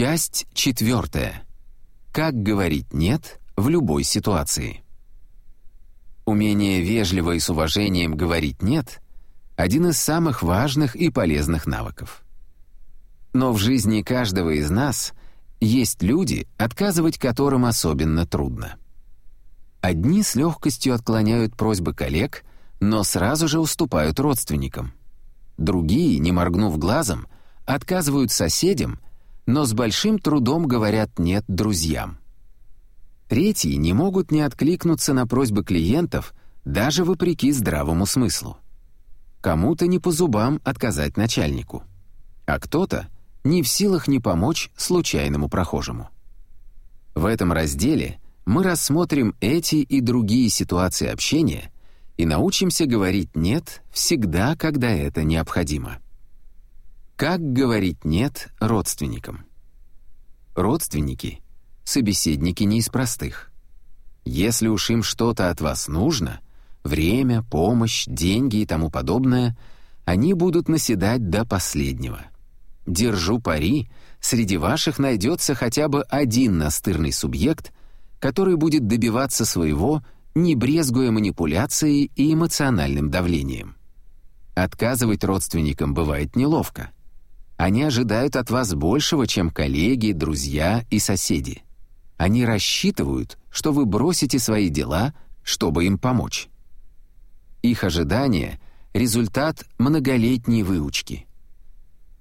Часть четвертая. Как говорить «нет» в любой ситуации. Умение вежливо и с уважением говорить «нет» — один из самых важных и полезных навыков. Но в жизни каждого из нас есть люди, отказывать которым особенно трудно. Одни с легкостью отклоняют просьбы коллег, но сразу же уступают родственникам. Другие, не моргнув глазом, отказывают соседям — но с большим трудом говорят «нет» друзьям. Третьи не могут не откликнуться на просьбы клиентов, даже вопреки здравому смыслу. Кому-то не по зубам отказать начальнику, а кто-то не в силах не помочь случайному прохожему. В этом разделе мы рассмотрим эти и другие ситуации общения и научимся говорить «нет» всегда, когда это необходимо. Как говорить «нет» родственникам? Родственники — собеседники не из простых. Если уж им что-то от вас нужно — время, помощь, деньги и тому подобное — они будут наседать до последнего. Держу пари, среди ваших найдется хотя бы один настырный субъект, который будет добиваться своего, не брезгуя манипуляцией и эмоциональным давлением. Отказывать родственникам бывает неловко — они ожидают от вас большего, чем коллеги, друзья и соседи. Они рассчитывают, что вы бросите свои дела, чтобы им помочь. Их ожидание — результат многолетней выучки.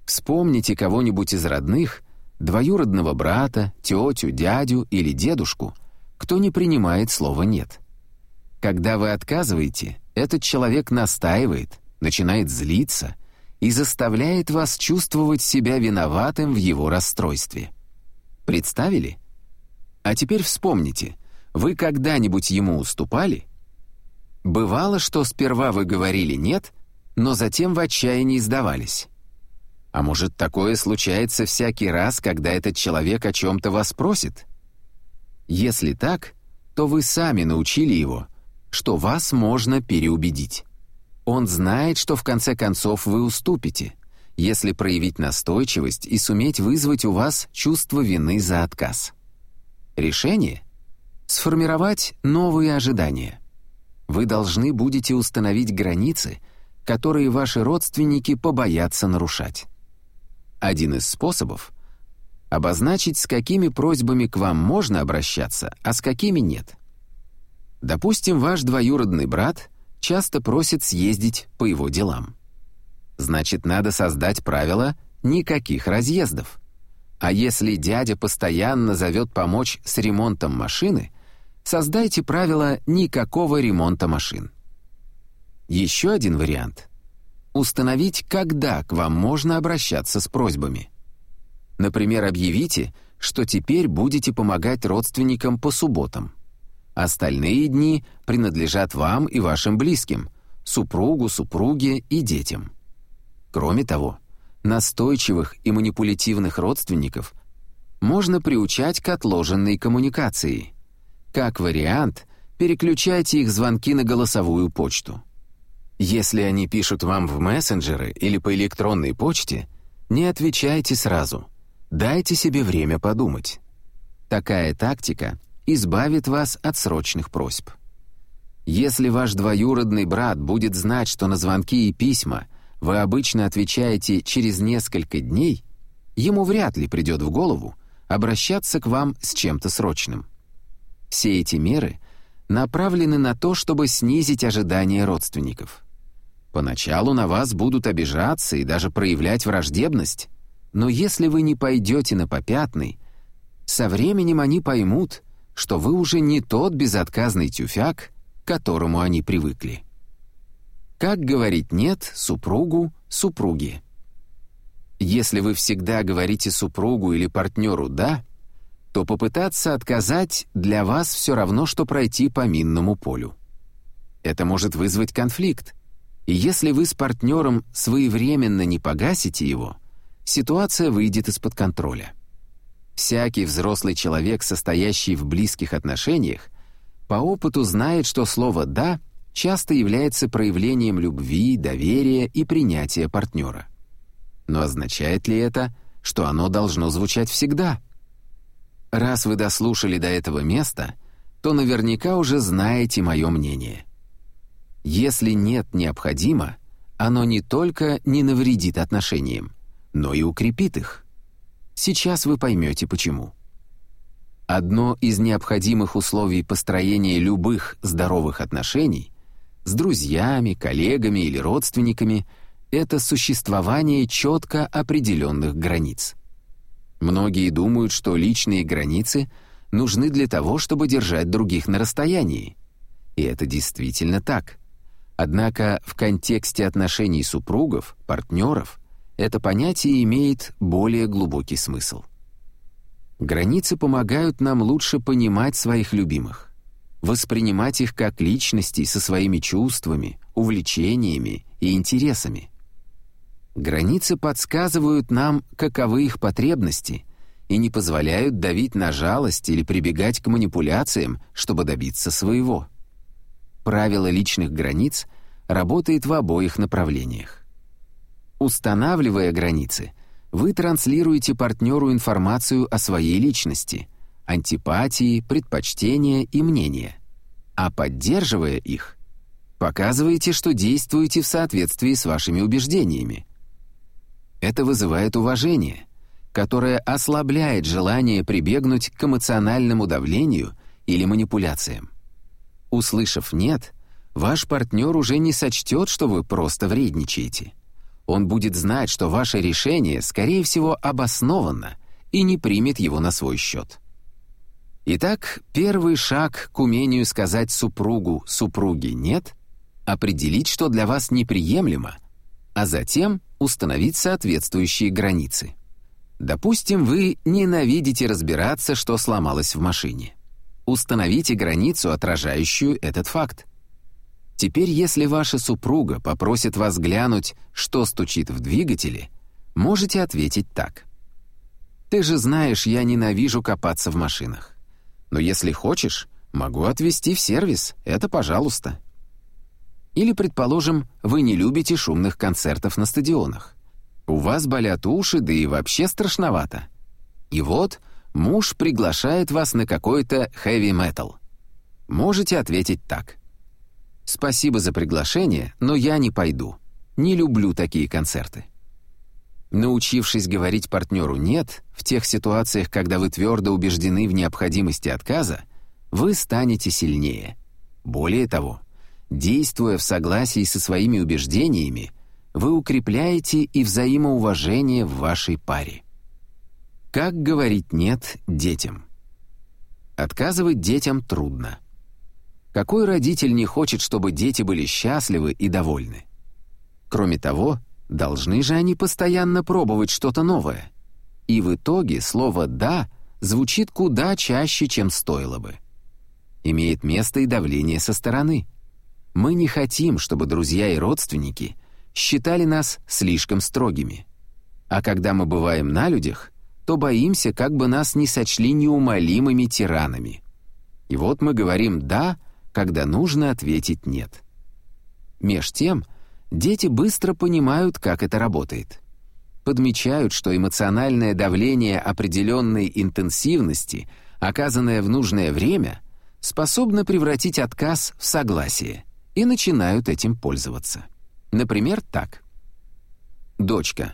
Вспомните кого-нибудь из родных, двоюродного брата, тетю, дядю или дедушку, кто не принимает слова «нет». Когда вы отказываете, этот человек настаивает, начинает злиться — и заставляет вас чувствовать себя виноватым в его расстройстве. Представили? А теперь вспомните, вы когда-нибудь ему уступали? Бывало, что сперва вы говорили «нет», но затем в отчаянии сдавались. А может, такое случается всякий раз, когда этот человек о чем-то вас просит? Если так, то вы сами научили его, что вас можно переубедить. Он знает, что в конце концов вы уступите, если проявить настойчивость и суметь вызвать у вас чувство вины за отказ. Решение — сформировать новые ожидания. Вы должны будете установить границы, которые ваши родственники побоятся нарушать. Один из способов — обозначить, с какими просьбами к вам можно обращаться, а с какими нет. Допустим, ваш двоюродный брат — часто просит съездить по его делам. Значит, надо создать правило «никаких разъездов». А если дядя постоянно зовет помочь с ремонтом машины, создайте правило «никакого ремонта машин». Еще один вариант — установить, когда к вам можно обращаться с просьбами. Например, объявите, что теперь будете помогать родственникам по субботам. Остальные дни принадлежат вам и вашим близким, супругу, супруге и детям. Кроме того, настойчивых и манипулятивных родственников можно приучать к отложенной коммуникации. Как вариант, переключайте их звонки на голосовую почту. Если они пишут вам в мессенджеры или по электронной почте, не отвечайте сразу. Дайте себе время подумать. Такая тактика избавит вас от срочных просьб. Если ваш двоюродный брат будет знать, что на звонки и письма вы обычно отвечаете через несколько дней, ему вряд ли придет в голову обращаться к вам с чем-то срочным. Все эти меры направлены на то, чтобы снизить ожидания родственников. Поначалу на вас будут обижаться и даже проявлять враждебность, но если вы не пойдете на попятный, со временем они поймут, что вы уже не тот безотказный тюфяк, к которому они привыкли. Как говорить «нет» супругу, супруге? Если вы всегда говорите супругу или партнеру «да», то попытаться отказать для вас все равно, что пройти по минному полю. Это может вызвать конфликт, и если вы с партнером своевременно не погасите его, ситуация выйдет из-под контроля. Всякий взрослый человек, состоящий в близких отношениях, по опыту знает, что слово «да» часто является проявлением любви, доверия и принятия партнера. Но означает ли это, что оно должно звучать всегда. Раз вы дослушали до этого места, то наверняка уже знаете мое мнение. Если нет необходимо, оно не только не навредит отношениям, но и укрепит их. Сейчас вы поймете почему. Одно из необходимых условий построения любых здоровых отношений с друзьями, коллегами или родственниками — это существование четко определенных границ. Многие думают, что личные границы нужны для того, чтобы держать других на расстоянии. И это действительно так. Однако в контексте отношений супругов, партнеров, это понятие имеет более глубокий смысл. Границы помогают нам лучше понимать своих любимых, воспринимать их как личности со своими чувствами, увлечениями и интересами. Границы подсказывают нам, каковы их потребности, и не позволяют давить на жалость или прибегать к манипуляциям, чтобы добиться своего. Правило личных границ работает в обоих направлениях. Устанавливая границы, вы транслируете партнеру информацию о своей личности, антипатии, предпочтения и мнения. А поддерживая их, показываете, что действуете в соответствии с вашими убеждениями. Это вызывает уважение, которое ослабляет желание прибегнуть к эмоциональному давлению или манипуляциям. Услышав «нет», ваш партнер уже не сочтет, что вы просто вредничаете — он будет знать, что ваше решение, скорее всего, обоснованно и не примет его на свой счет. Итак, первый шаг к умению сказать супругу, супруге «нет» — определить, что для вас неприемлемо, а затем установить соответствующие границы. Допустим, вы ненавидите разбираться, что сломалось в машине. Установите границу, отражающую этот факт. Теперь, если ваша супруга попросит вас глянуть, что стучит в двигателе, можете ответить так. «Ты же знаешь, я ненавижу копаться в машинах. Но если хочешь, могу отвезти в сервис, это пожалуйста». Или, предположим, вы не любите шумных концертов на стадионах. У вас болят уши, да и вообще страшновато. И вот муж приглашает вас на какой-то хэви-метал. Можете ответить так. «Спасибо за приглашение, но я не пойду. Не люблю такие концерты». Научившись говорить партнеру «нет» в тех ситуациях, когда вы твердо убеждены в необходимости отказа, вы станете сильнее. Более того, действуя в согласии со своими убеждениями, вы укрепляете и взаимоуважение в вашей паре. Как говорить «нет» детям? Отказывать детям трудно. Какой родитель не хочет, чтобы дети были счастливы и довольны? Кроме того, должны же они постоянно пробовать что-то новое. И в итоге слово «да» звучит куда чаще, чем стоило бы. Имеет место и давление со стороны. Мы не хотим, чтобы друзья и родственники считали нас слишком строгими. А когда мы бываем на людях, то боимся, как бы нас не сочли неумолимыми тиранами. И вот мы говорим «да», когда нужно ответить «нет». Меж тем, дети быстро понимают, как это работает. Подмечают, что эмоциональное давление определенной интенсивности, оказанное в нужное время, способно превратить отказ в согласие, и начинают этим пользоваться. Например, так. «Дочка,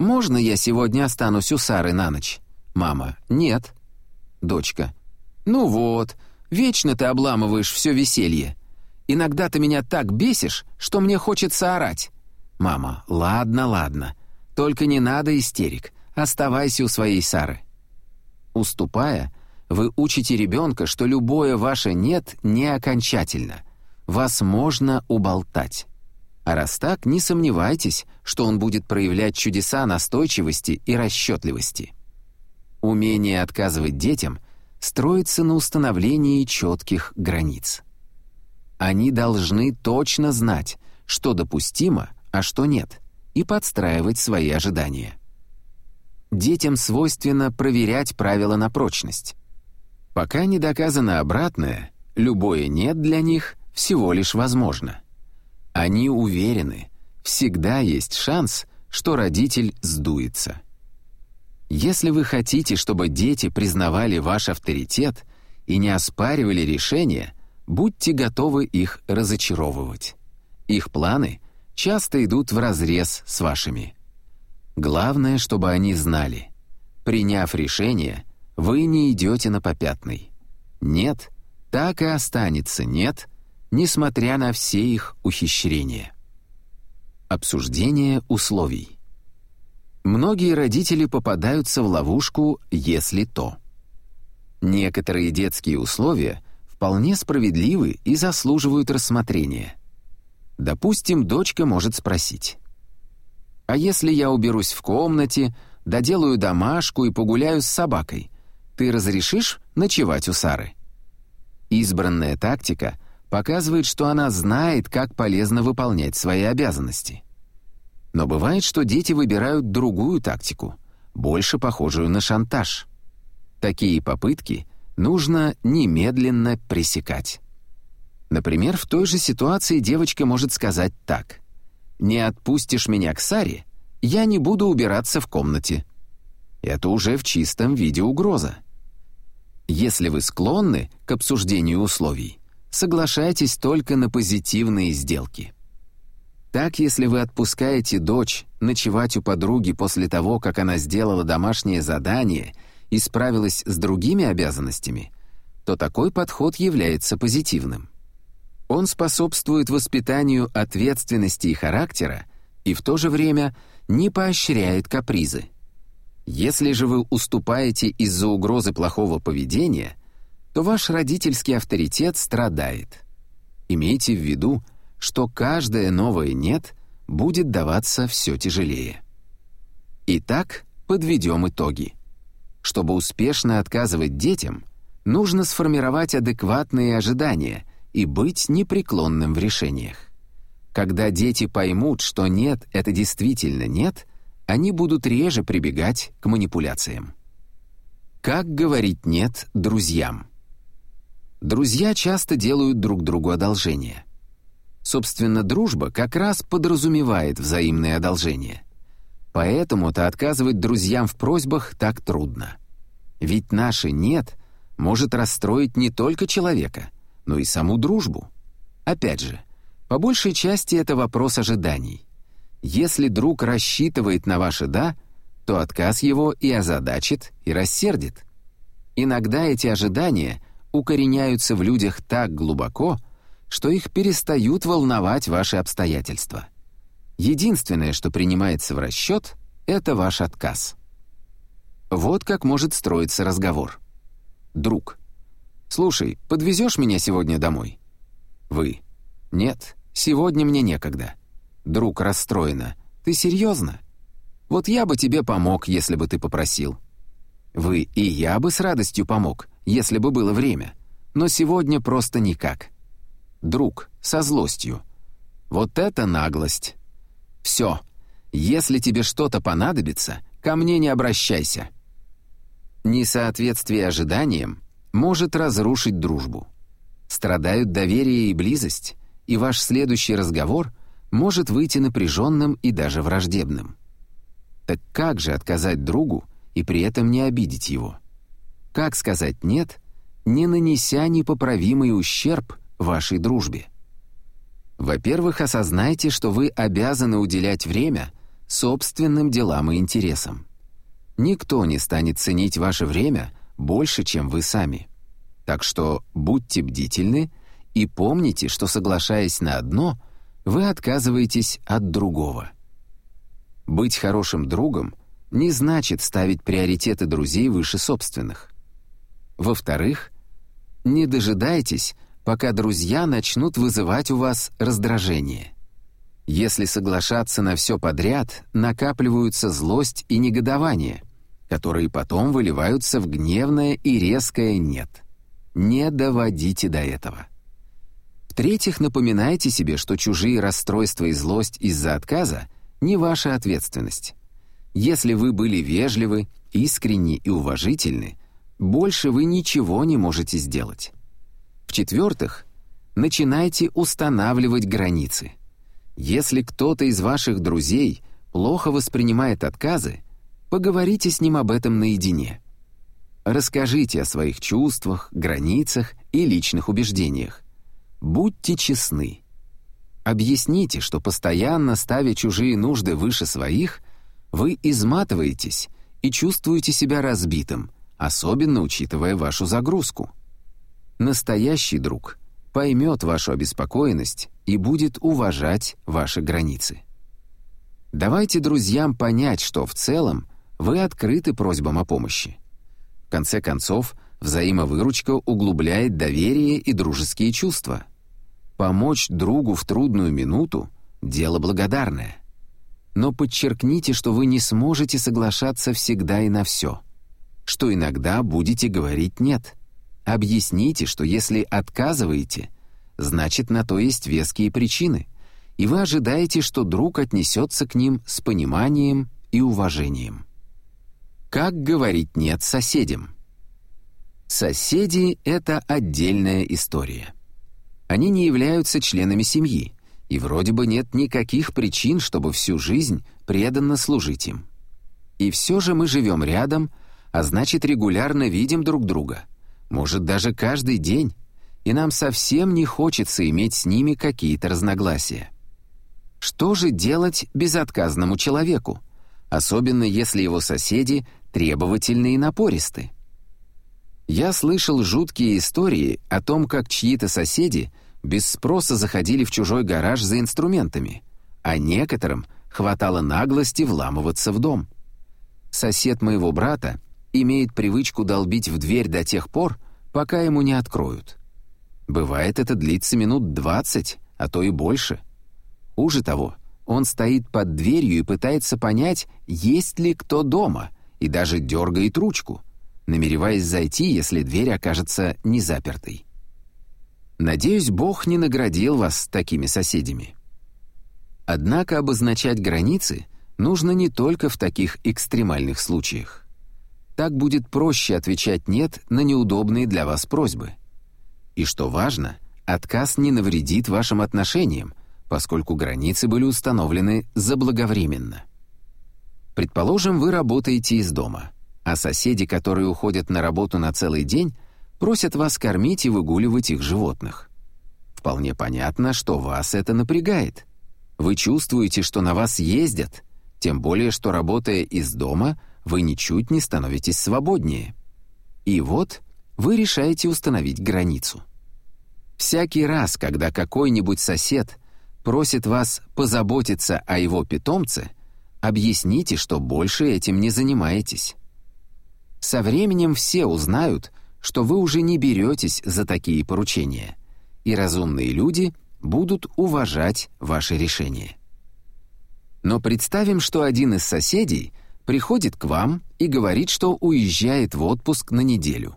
можно я сегодня останусь у Сары на ночь?» «Мама, нет». «Дочка, ну вот, Вечно ты обламываешь все веселье. Иногда ты меня так бесишь, что мне хочется орать. Мама, ладно, ладно. Только не надо истерик. Оставайся у своей Сары. Уступая, вы учите ребенка, что любое ваше «нет» не окончательно. Вас можно уболтать. А раз так, не сомневайтесь, что он будет проявлять чудеса настойчивости и расчетливости. Умение отказывать детям — строится на установлении четких границ. Они должны точно знать, что допустимо, а что нет, и подстраивать свои ожидания. Детям свойственно проверять правила на прочность. Пока не доказано обратное, любое «нет» для них всего лишь возможно. Они уверены, всегда есть шанс, что родитель сдуется. Если вы хотите, чтобы дети признавали ваш авторитет и не оспаривали решения, будьте готовы их разочаровывать. Их планы часто идут вразрез с вашими. Главное, чтобы они знали. Приняв решение, вы не идете на попятный. Нет, так и останется нет, несмотря на все их ухищрения. Обсуждение условий. Многие родители попадаются в ловушку «если то». Некоторые детские условия вполне справедливы и заслуживают рассмотрения. Допустим, дочка может спросить. «А если я уберусь в комнате, доделаю домашку и погуляю с собакой, ты разрешишь ночевать у Сары?» Избранная тактика показывает, что она знает, как полезно выполнять свои обязанности. Но бывает, что дети выбирают другую тактику, больше похожую на шантаж. Такие попытки нужно немедленно пресекать. Например, в той же ситуации девочка может сказать так. «Не отпустишь меня к Саре, я не буду убираться в комнате». Это уже в чистом виде угроза. Если вы склонны к обсуждению условий, соглашайтесь только на позитивные сделки. Так, если вы отпускаете дочь ночевать у подруги после того, как она сделала домашнее задание и справилась с другими обязанностями, то такой подход является позитивным. Он способствует воспитанию ответственности и характера и в то же время не поощряет капризы. Если же вы уступаете из-за угрозы плохого поведения, то ваш родительский авторитет страдает. Имейте в виду, что каждое новое «нет» будет даваться все тяжелее. Итак, подведем итоги. Чтобы успешно отказывать детям, нужно сформировать адекватные ожидания и быть непреклонным в решениях. Когда дети поймут, что «нет» — это действительно «нет», они будут реже прибегать к манипуляциям. Как говорить «нет» друзьям? Друзья часто делают друг другу одолжения — Собственно, дружба как раз подразумевает взаимное одолжение. Поэтому-то отказывать друзьям в просьбах так трудно. Ведь наше «нет» может расстроить не только человека, но и саму дружбу. Опять же, по большей части это вопрос ожиданий. Если друг рассчитывает на ваше «да», то отказ его и озадачит, и рассердит. Иногда эти ожидания укореняются в людях так глубоко, что их перестают волновать ваши обстоятельства. Единственное, что принимается в расчет, это ваш отказ. Вот как может строиться разговор. Друг. «Слушай, подвезешь меня сегодня домой?» Вы. «Нет, сегодня мне некогда». Друг расстроена. «Ты серьезно?» «Вот я бы тебе помог, если бы ты попросил». Вы и я бы с радостью помог, если бы было время. Но сегодня просто никак друг, со злостью. Вот это наглость. Все. Если тебе что-то понадобится, ко мне не обращайся. Несоответствие ожиданиям может разрушить дружбу. Страдают доверие и близость, и ваш следующий разговор может выйти напряженным и даже враждебным. Так как же отказать другу и при этом не обидеть его? Как сказать «нет», не нанеся непоправимый ущерб вашей дружбе. Во-первых, осознайте, что вы обязаны уделять время собственным делам и интересам. Никто не станет ценить ваше время больше, чем вы сами. Так что будьте бдительны и помните, что, соглашаясь на одно, вы отказываетесь от другого. Быть хорошим другом не значит ставить приоритеты друзей выше собственных. Во-вторых, не дожидайтесь, пока друзья начнут вызывать у вас раздражение. Если соглашаться на все подряд, накапливаются злость и негодование, которые потом выливаются в гневное и резкое «нет». Не доводите до этого. В-третьих, напоминайте себе, что чужие расстройства и злость из-за отказа не ваша ответственность. Если вы были вежливы, искренни и уважительны, больше вы ничего не можете сделать. В-четвертых, начинайте устанавливать границы. Если кто-то из ваших друзей плохо воспринимает отказы, поговорите с ним об этом наедине. Расскажите о своих чувствах, границах и личных убеждениях. Будьте честны. Объясните, что постоянно ставя чужие нужды выше своих, вы изматываетесь и чувствуете себя разбитым, особенно учитывая вашу загрузку. Настоящий друг поймет вашу обеспокоенность и будет уважать ваши границы. Давайте друзьям понять, что в целом вы открыты просьбам о помощи. В конце концов, взаимовыручка углубляет доверие и дружеские чувства. Помочь другу в трудную минуту — дело благодарное. Но подчеркните, что вы не сможете соглашаться всегда и на все, что иногда будете говорить «нет». Объясните, что если отказываете, значит, на то есть веские причины, и вы ожидаете, что друг отнесется к ним с пониманием и уважением. Как говорить «нет» соседям? Соседи — это отдельная история. Они не являются членами семьи, и вроде бы нет никаких причин, чтобы всю жизнь преданно служить им. И все же мы живем рядом, а значит, регулярно видим друг друга, может, даже каждый день, и нам совсем не хочется иметь с ними какие-то разногласия. Что же делать безотказному человеку, особенно если его соседи требовательны и напористы? Я слышал жуткие истории о том, как чьи-то соседи без спроса заходили в чужой гараж за инструментами, а некоторым хватало наглости вламываться в дом. Сосед моего брата имеет привычку долбить в дверь до тех пор, пока ему не откроют. Бывает, это длится минут двадцать, а то и больше. Хуже того, он стоит под дверью и пытается понять, есть ли кто дома, и даже дергает ручку, намереваясь зайти, если дверь окажется не запертой. Надеюсь, Бог не наградил вас такими соседями. Однако обозначать границы нужно не только в таких экстремальных случаях. Так будет проще отвечать «нет» на неудобные для вас просьбы. И что важно, отказ не навредит вашим отношениям, поскольку границы были установлены заблаговременно. Предположим, вы работаете из дома, а соседи, которые уходят на работу на целый день, просят вас кормить и выгуливать их животных. Вполне понятно, что вас это напрягает. Вы чувствуете, что на вас ездят, тем более, что, работая из дома, вы ничуть не становитесь свободнее. И вот вы решаете установить границу. Всякий раз, когда какой-нибудь сосед просит вас позаботиться о его питомце, объясните, что больше этим не занимаетесь. Со временем все узнают, что вы уже не беретесь за такие поручения, и разумные люди будут уважать ваши решения. Но представим, что один из соседей приходит к вам и говорит, что уезжает в отпуск на неделю.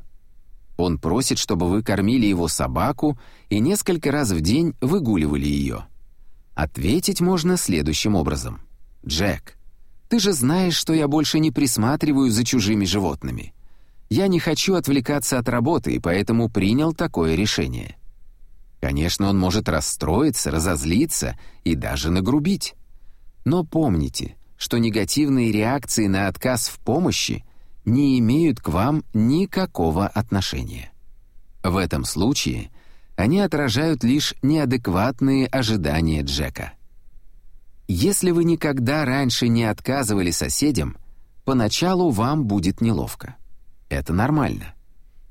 Он просит, чтобы вы кормили его собаку и несколько раз в день выгуливали ее. Ответить можно следующим образом. «Джек, ты же знаешь, что я больше не присматриваю за чужими животными. Я не хочу отвлекаться от работы, и поэтому принял такое решение». Конечно, он может расстроиться, разозлиться и даже нагрубить. Но помните, что негативные реакции на отказ в помощи не имеют к вам никакого отношения. В этом случае они отражают лишь неадекватные ожидания Джека. Если вы никогда раньше не отказывали соседям, поначалу вам будет неловко. Это нормально.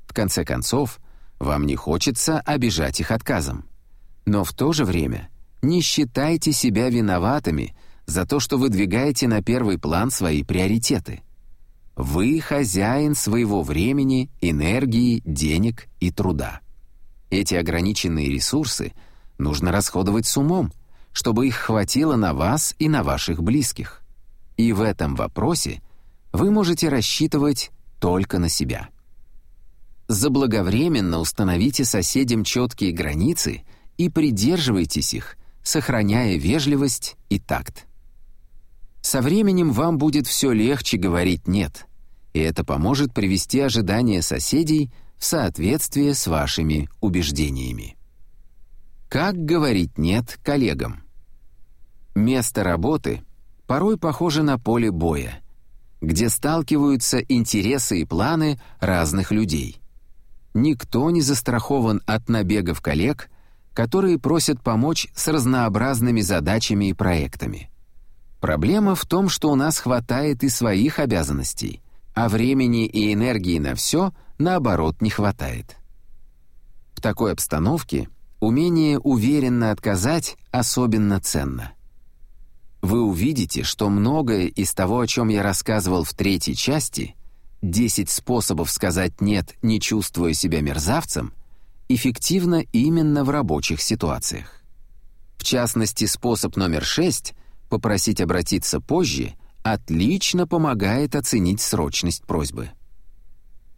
В конце концов, вам не хочется обижать их отказом. Но в то же время не считайте себя виноватыми за то, что выдвигаете на первый план свои приоритеты. Вы хозяин своего времени, энергии, денег и труда. Эти ограниченные ресурсы нужно расходовать с умом, чтобы их хватило на вас и на ваших близких. И в этом вопросе вы можете рассчитывать только на себя. Заблаговременно установите соседям четкие границы и придерживайтесь их, сохраняя вежливость и такт. Со временем вам будет все легче говорить «нет», и это поможет привести ожидания соседей в соответствие с вашими убеждениями. Как говорить «нет» коллегам? Место работы порой похоже на поле боя, где сталкиваются интересы и планы разных людей. Никто не застрахован от набегов коллег, которые просят помочь с разнообразными задачами и проектами. Проблема в том, что у нас хватает и своих обязанностей, а времени и энергии на все, наоборот, не хватает. В такой обстановке умение уверенно отказать особенно ценно. Вы увидите, что многое из того, о чем я рассказывал в третьей части, 10 способов сказать «нет», не чувствуя себя мерзавцем, эффективно именно в рабочих ситуациях. В частности, способ номер 6 попросить обратиться позже, отлично помогает оценить срочность просьбы.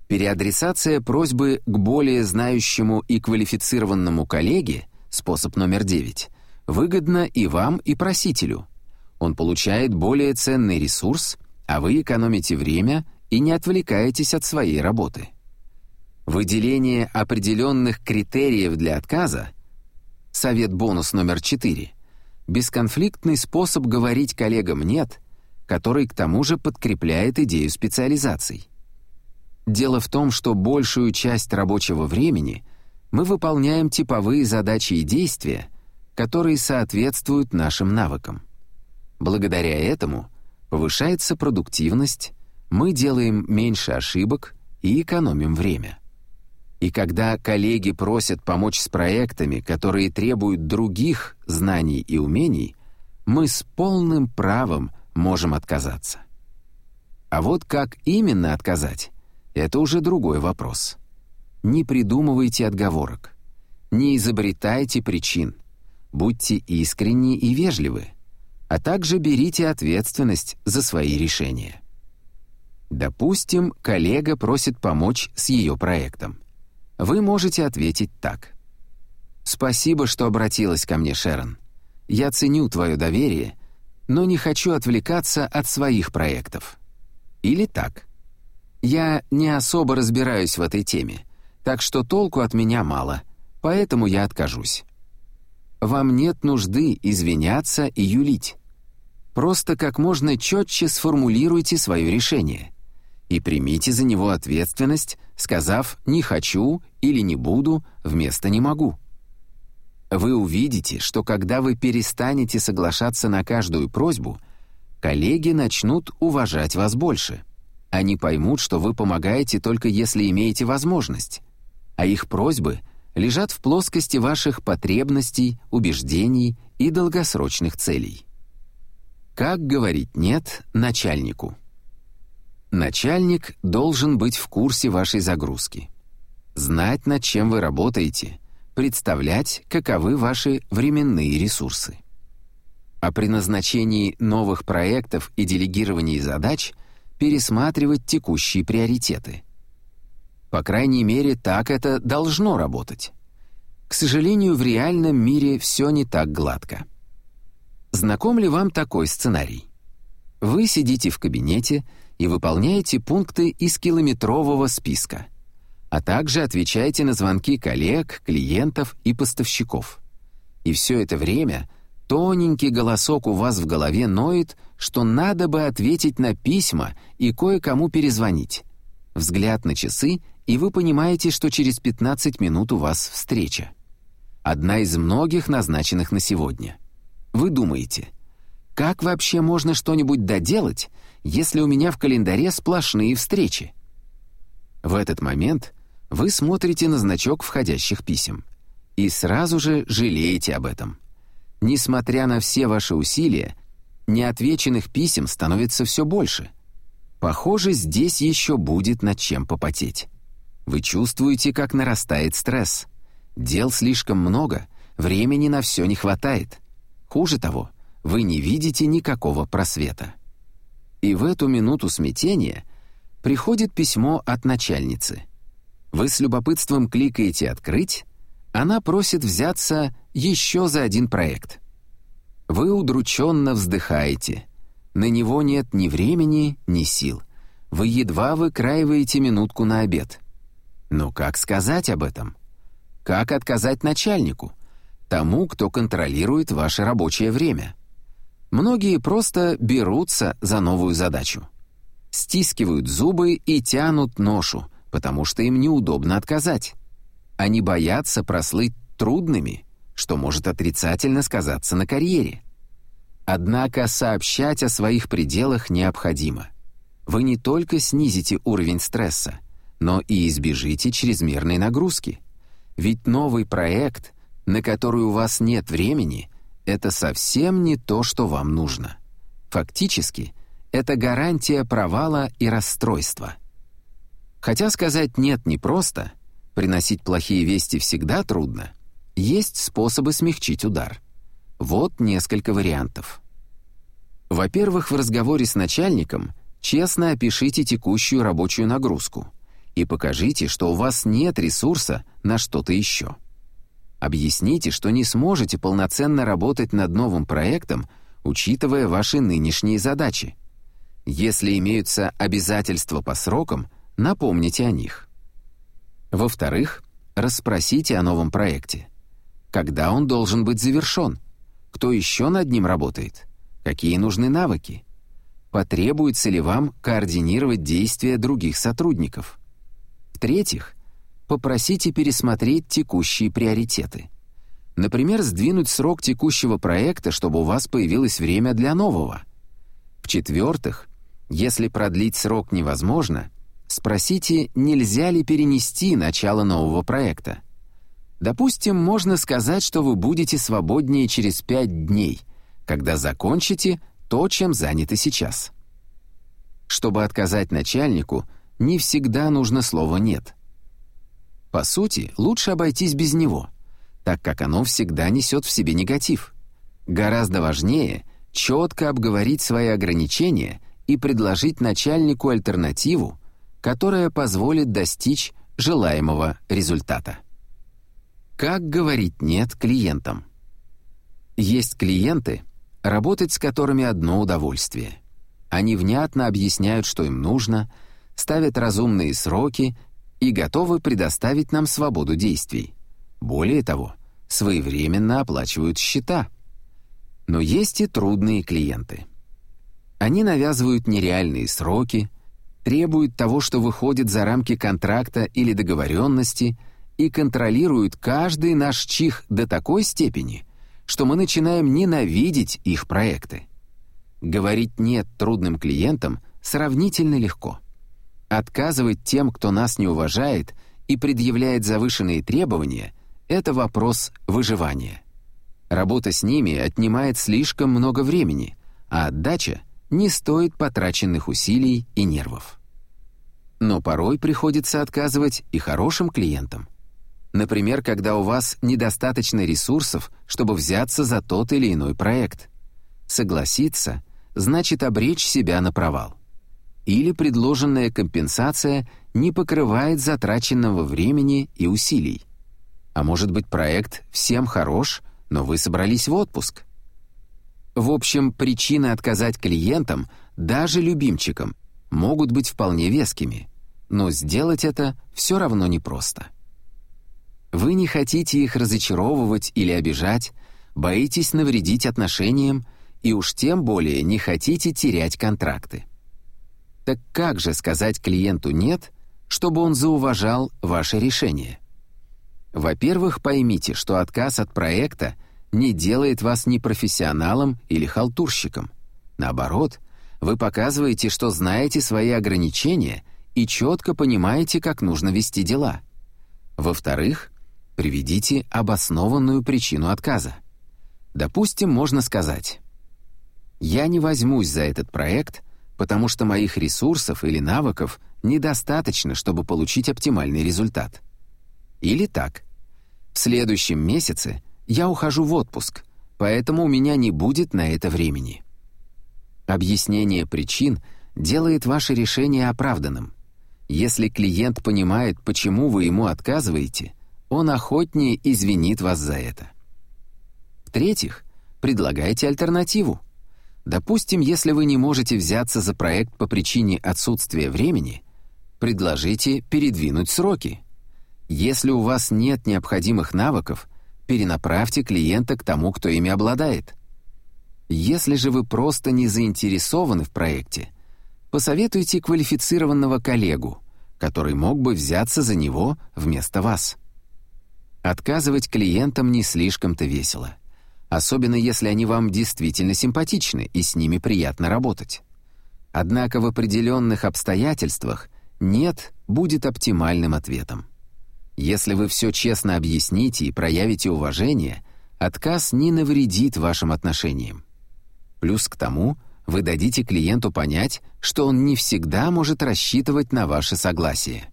Переадресация просьбы к более знающему и квалифицированному коллеге, способ номер 9, выгодна и вам, и просителю. Он получает более ценный ресурс, а вы экономите время и не отвлекаетесь от своей работы. Выделение определенных критериев для отказа — совет бонус номер 4 бесконфликтный способ говорить коллегам «нет», который к тому же подкрепляет идею специализаций. Дело в том, что большую часть рабочего времени мы выполняем типовые задачи и действия, которые соответствуют нашим навыкам. Благодаря этому повышается продуктивность, мы делаем меньше ошибок и экономим время. И когда коллеги просят помочь с проектами, которые требуют других знаний и умений, мы с полным правом можем отказаться. А вот как именно отказать — это уже другой вопрос. Не придумывайте отговорок. Не изобретайте причин. Будьте искренни и вежливы, а также берите ответственность за свои решения. Допустим, коллега просит помочь с ее проектом. Вы можете ответить так. «Спасибо, что обратилась ко мне, Шерон. Я ценю твое доверие, но не хочу отвлекаться от своих проектов». Или так. «Я не особо разбираюсь в этой теме, так что толку от меня мало, поэтому я откажусь». Вам нет нужды извиняться и юлить. Просто как можно четче сформулируйте свое решение и примите за него ответственность, сказав «не хочу» или «не буду» вместо «не могу». Вы увидите, что когда вы перестанете соглашаться на каждую просьбу, коллеги начнут уважать вас больше. Они поймут, что вы помогаете только если имеете возможность, а их просьбы лежат в плоскости ваших потребностей, убеждений и долгосрочных целей. Как говорить «нет» начальнику? Начальник должен быть в курсе вашей загрузки. Знать, над чем вы работаете, представлять, каковы ваши временные ресурсы. О предназначении новых проектов и делегировании задач пересматривать текущие приоритеты. По крайней мере, так это должно работать. К сожалению, в реальном мире все не так гладко. Знаком ли вам такой сценарий? Вы сидите в кабинете, и выполняете пункты из километрового списка, а также отвечаете на звонки коллег, клиентов и поставщиков. И все это время тоненький голосок у вас в голове ноет, что надо бы ответить на письма и кое-кому перезвонить. Взгляд на часы, и вы понимаете, что через 15 минут у вас встреча. Одна из многих назначенных на сегодня. Вы думаете, как вообще можно что-нибудь доделать, если у меня в календаре сплошные встречи? В этот момент вы смотрите на значок входящих писем и сразу же жалеете об этом. Несмотря на все ваши усилия, неотвеченных писем становится все больше. Похоже, здесь еще будет над чем попотеть. Вы чувствуете, как нарастает стресс. Дел слишком много, времени на все не хватает. Хуже того, вы не видите никакого просвета. И в эту минуту смятения приходит письмо от начальницы. Вы с любопытством кликаете «Открыть», она просит взяться еще за один проект. Вы удрученно вздыхаете. На него нет ни времени, ни сил. Вы едва выкраиваете минутку на обед. Но как сказать об этом? Как отказать начальнику? Тому, кто контролирует ваше рабочее время? Многие просто берутся за новую задачу. стискивают зубы и тянут ношу, потому что им неудобно отказать. Они боятся прослыть трудными, что может отрицательно сказаться на карьере. Однако сообщать о своих пределах необходимо. Вы не только снизите уровень стресса, но и избежите чрезмерной нагрузки. Ведь новый проект, на который у вас нет времени, это совсем не то, что вам нужно. Фактически, это гарантия провала и расстройства. Хотя сказать «нет» непросто, приносить плохие вести всегда трудно, есть способы смягчить удар. Вот несколько вариантов. Во-первых, в разговоре с начальником честно опишите текущую рабочую нагрузку и покажите, что у вас нет ресурса на что-то еще. Объясните, что не сможете полноценно работать над новым проектом, учитывая ваши нынешние задачи. Если имеются обязательства по срокам, напомните о них. Во-вторых, расспросите о новом проекте. Когда он должен быть завершен? Кто еще над ним работает? Какие нужны навыки? Потребуется ли вам координировать действия других сотрудников? В-третьих, попросите пересмотреть текущие приоритеты. Например, сдвинуть срок текущего проекта, чтобы у вас появилось время для нового. В-четвертых, если продлить срок невозможно, спросите, нельзя ли перенести начало нового проекта. Допустим, можно сказать, что вы будете свободнее через пять дней, когда закончите то, чем заняты сейчас. Чтобы отказать начальнику, не всегда нужно слово «нет». По сути, лучше обойтись без него, так как оно всегда несет в себе негатив. Гораздо важнее четко обговорить свои ограничения и предложить начальнику альтернативу, которая позволит достичь желаемого результата. Как говорить «нет» клиентам? Есть клиенты, работать с которыми одно удовольствие. Они внятно объясняют, что им нужно, ставят разумные сроки и готовы предоставить нам свободу действий. Более того, своевременно оплачивают счета. Но есть и трудные клиенты. Они навязывают нереальные сроки, требуют того, что выходит за рамки контракта или договоренности – и контролируют каждый наш чих до такой степени, что мы начинаем ненавидеть их проекты. Говорить «нет» трудным клиентам сравнительно легко. Отказывать тем, кто нас не уважает и предъявляет завышенные требования — это вопрос выживания. Работа с ними отнимает слишком много времени, а отдача не стоит потраченных усилий и нервов. Но порой приходится отказывать и хорошим клиентам. Например, когда у вас недостаточно ресурсов, чтобы взяться за тот или иной проект. Согласиться значит обречь себя на провал. Или предложенная компенсация не покрывает затраченного времени и усилий. А может быть, проект всем хорош, но вы собрались в отпуск. В общем, причины отказать клиентам, даже любимчикам, могут быть вполне вескими, но сделать это все равно непросто. Вы не хотите их разочаровывать или обижать, боитесь навредить отношениям и уж тем более не хотите терять контракты. Так как же сказать клиенту «нет», чтобы он зауважал ваше решение? Во-первых, поймите, что отказ от проекта не делает вас непрофессионалом или халтурщиком. Наоборот, вы показываете, что знаете свои ограничения и четко понимаете, как нужно вести дела. Во-вторых, Приведите обоснованную причину отказа. Допустим, можно сказать «Я не возьмусь за этот проект, потому что моих ресурсов или навыков недостаточно, чтобы получить оптимальный результат». Или так «В следующем месяце я ухожу в отпуск, поэтому у меня не будет на это времени». Объяснение причин делает ваше решение оправданным. Если клиент понимает, почему вы ему отказываете – он охотнее извинит вас за это. В-третьих, предлагайте альтернативу. Допустим, если вы не можете взяться за проект по причине отсутствия времени, предложите передвинуть сроки. Если у вас нет необходимых навыков, перенаправьте клиента к тому, кто ими обладает. Если же вы просто не заинтересованы в проекте, посоветуйте квалифицированного коллегу, который мог бы взяться за него вместо вас. Отказывать клиентам не слишком-то весело, особенно если они вам действительно симпатичны и с ними приятно работать. Однако в определенных обстоятельствах «нет» будет оптимальным ответом. Если вы все честно объясните и проявите уважение, отказ не навредит вашим отношениям. Плюс к тому, вы дадите клиенту понять, что он не всегда может рассчитывать на ваше согласие.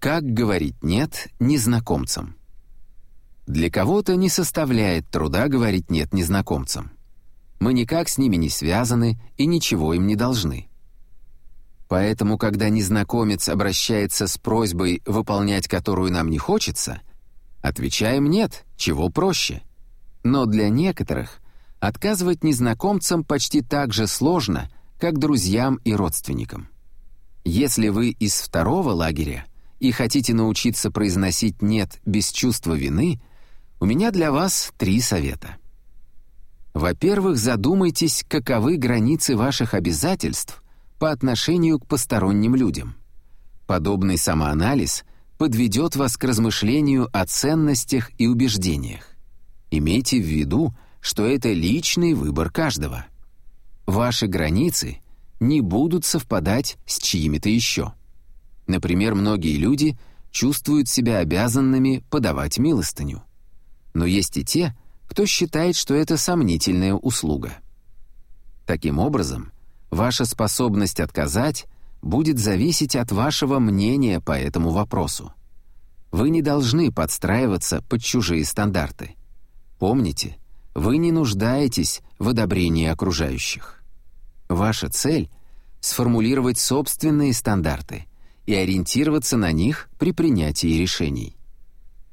Как говорить «нет» незнакомцам? Для кого-то не составляет труда говорить «нет» незнакомцам. Мы никак с ними не связаны и ничего им не должны. Поэтому, когда незнакомец обращается с просьбой, выполнять которую нам не хочется, отвечаем «нет», чего проще. Но для некоторых отказывать незнакомцам почти так же сложно, как друзьям и родственникам. Если вы из второго лагеря и хотите научиться произносить «нет» без чувства вины, у меня для вас три совета. Во-первых, задумайтесь, каковы границы ваших обязательств по отношению к посторонним людям. Подобный самоанализ подведет вас к размышлению о ценностях и убеждениях. Имейте в виду, что это личный выбор каждого. Ваши границы не будут совпадать с чьими-то еще. Например, многие люди чувствуют себя обязанными подавать милостыню. Но есть и те, кто считает, что это сомнительная услуга. Таким образом, Ваша способность отказать будет зависеть от вашего мнения по этому вопросу. Вы не должны подстраиваться под чужие стандарты. Помните, вы не нуждаетесь в одобрении окружающих. Ваша цель — сформулировать собственные стандарты и ориентироваться на них при принятии решений.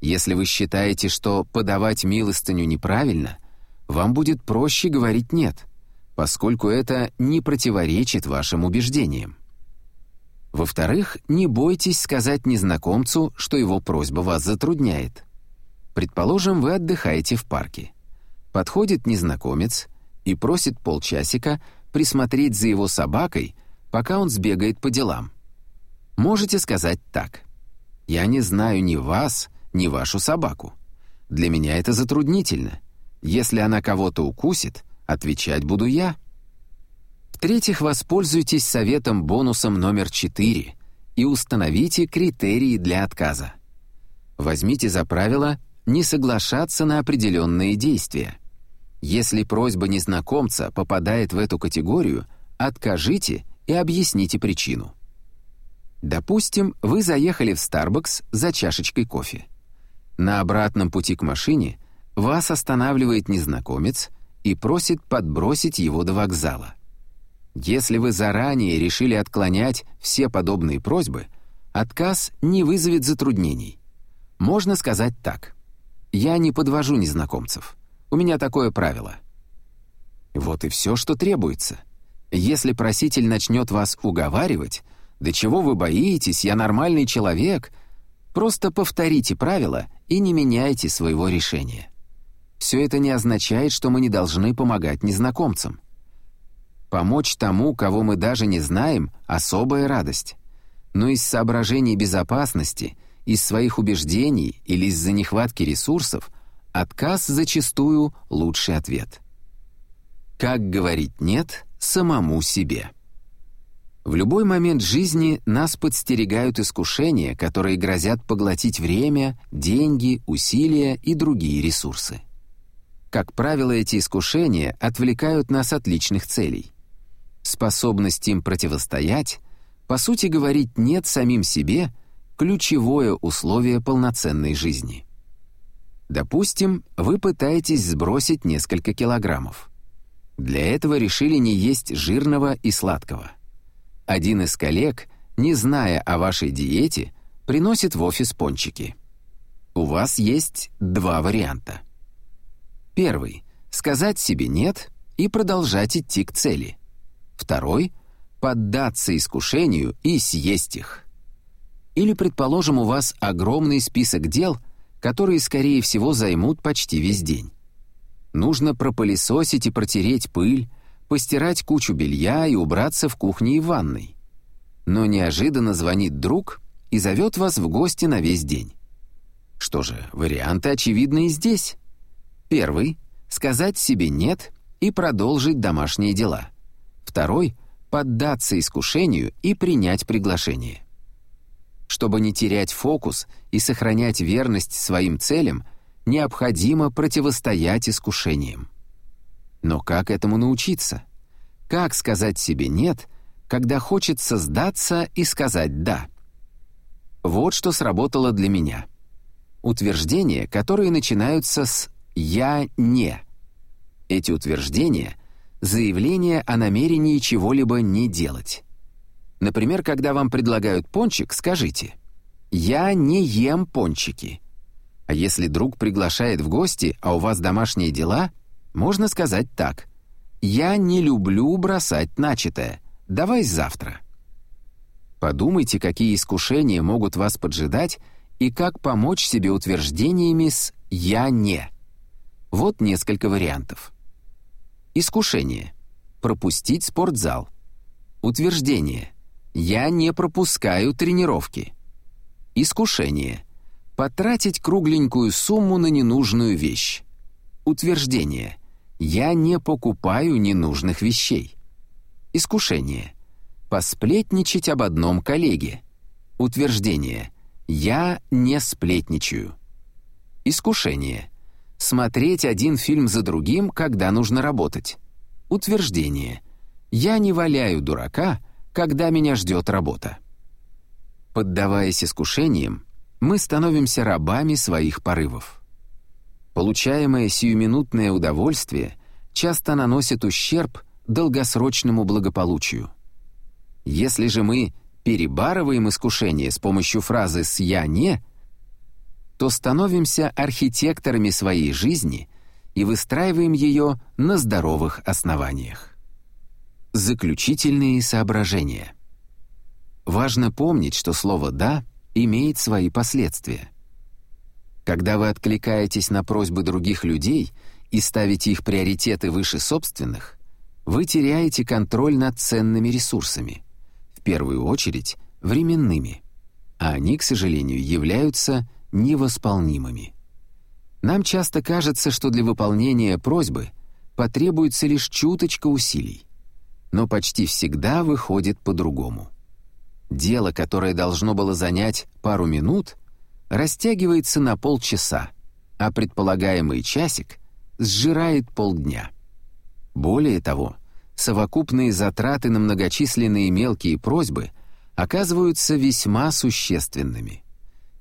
Если вы считаете, что подавать милостыню неправильно, вам будет проще говорить «нет», поскольку это не противоречит вашим убеждениям. Во-вторых, не бойтесь сказать незнакомцу, что его просьба вас затрудняет. Предположим, вы отдыхаете в парке. Подходит незнакомец и просит полчасика присмотреть за его собакой, пока он сбегает по делам. Можете сказать так. «Я не знаю ни вас, ни вашу собаку. Для меня это затруднительно. Если она кого-то укусит, Отвечать буду я. В-третьих, воспользуйтесь советом-бонусом номер 4 и установите критерии для отказа. Возьмите за правило не соглашаться на определенные действия. Если просьба незнакомца попадает в эту категорию, откажите и объясните причину. Допустим, вы заехали в Starbucks за чашечкой кофе. На обратном пути к машине вас останавливает незнакомец — и просит подбросить его до вокзала. Если вы заранее решили отклонять все подобные просьбы, отказ не вызовет затруднений. Можно сказать так. «Я не подвожу незнакомцев. У меня такое правило». Вот и все, что требуется. Если проситель начнет вас уговаривать, «Да чего вы боитесь, я нормальный человек», просто повторите правила и не меняйте своего решения все это не означает, что мы не должны помогать незнакомцам. Помочь тому, кого мы даже не знаем — особая радость. Но из соображений безопасности, из своих убеждений или из-за нехватки ресурсов отказ зачастую лучший ответ. Как говорить «нет» самому себе? В любой момент жизни нас подстерегают искушения, которые грозят поглотить время, деньги, усилия и другие ресурсы. Как правило, эти искушения отвлекают нас от личных целей. Способность им противостоять, по сути говорить «нет» самим себе — ключевое условие полноценной жизни. Допустим, вы пытаетесь сбросить несколько килограммов. Для этого решили не есть жирного и сладкого. Один из коллег, не зная о вашей диете, приносит в офис пончики. У вас есть два варианта — Первый — сказать себе «нет» и продолжать идти к цели. Второй — поддаться искушению и съесть их. Или, предположим, у вас огромный список дел, которые, скорее всего, займут почти весь день. Нужно пропылесосить и протереть пыль, постирать кучу белья и убраться в кухне и ванной. Но неожиданно звонит друг и зовет вас в гости на весь день. Что же, варианты очевидны и здесь. Первый — сказать себе «нет» и продолжить домашние дела. Второй — поддаться искушению и принять приглашение. Чтобы не терять фокус и сохранять верность своим целям, необходимо противостоять искушениям. Но как этому научиться? Как сказать себе «нет», когда хочется сдаться и сказать «да»? Вот что сработало для меня. Утверждения, которые начинаются с «я не». Эти утверждения — заявление о намерении чего-либо не делать. Например, когда вам предлагают пончик, скажите «Я не ем пончики». А если друг приглашает в гости, а у вас домашние дела, можно сказать так «Я не люблю бросать начатое. Давай завтра». Подумайте, какие искушения могут вас поджидать и как помочь себе утверждениями с «я не». Вот несколько вариантов. Искушение. Пропустить спортзал. Утверждение. Я не пропускаю тренировки. Искушение. Потратить кругленькую сумму на ненужную вещь. Утверждение. Я не покупаю ненужных вещей. Искушение. Посплетничать об одном коллеге. Утверждение. Я не сплетничаю. Искушение. Смотреть один фильм за другим, когда нужно работать. Утверждение. Я не валяю дурака, когда меня ждет работа. Поддаваясь искушениям, мы становимся рабами своих порывов. Получаемое сиюминутное удовольствие часто наносит ущерб долгосрочному благополучию. Если же мы перебарываем искушение с помощью фразы «с я не», то становимся архитекторами своей жизни и выстраиваем ее на здоровых основаниях. Заключительные соображения. Важно помнить, что слово «да» имеет свои последствия. Когда вы откликаетесь на просьбы других людей и ставите их приоритеты выше собственных, вы теряете контроль над ценными ресурсами — первую очередь временными, а они, к сожалению, являются невосполнимыми. Нам часто кажется, что для выполнения просьбы потребуется лишь чуточка усилий, но почти всегда выходит по-другому. Дело, которое должно было занять пару минут, растягивается на полчаса, а предполагаемый часик сжирает полдня. Более того, совокупные затраты на многочисленные мелкие просьбы оказываются весьма существенными.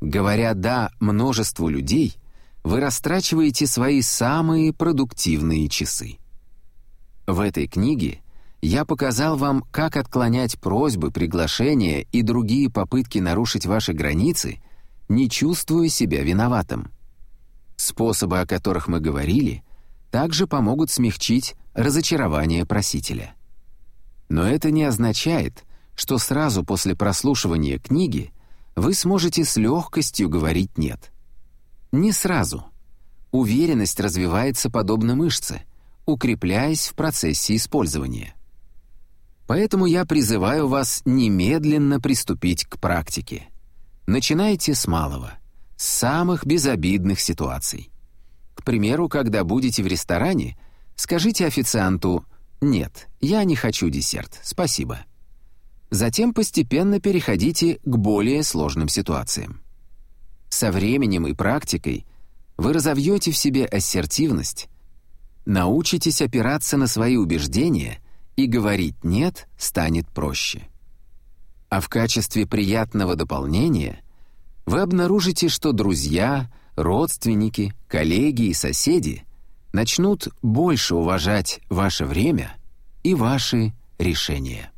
Говоря «да» множеству людей, вы растрачиваете свои самые продуктивные часы. В этой книге я показал вам, как отклонять просьбы, приглашения и другие попытки нарушить ваши границы, не чувствуя себя виноватым. Способы, о которых мы говорили, также помогут смягчить разочарование просителя. Но это не означает, что сразу после прослушивания книги вы сможете с легкостью говорить «нет». Не сразу. Уверенность развивается подобно мышце, укрепляясь в процессе использования. Поэтому я призываю вас немедленно приступить к практике. Начинайте с малого, с самых безобидных ситуаций. К примеру, когда будете в ресторане — Скажите официанту «Нет, я не хочу десерт, спасибо». Затем постепенно переходите к более сложным ситуациям. Со временем и практикой вы разовьете в себе ассертивность, научитесь опираться на свои убеждения и говорить «нет» станет проще. А в качестве приятного дополнения вы обнаружите, что друзья, родственники, коллеги и соседи – начнут больше уважать ваше время и ваши решения.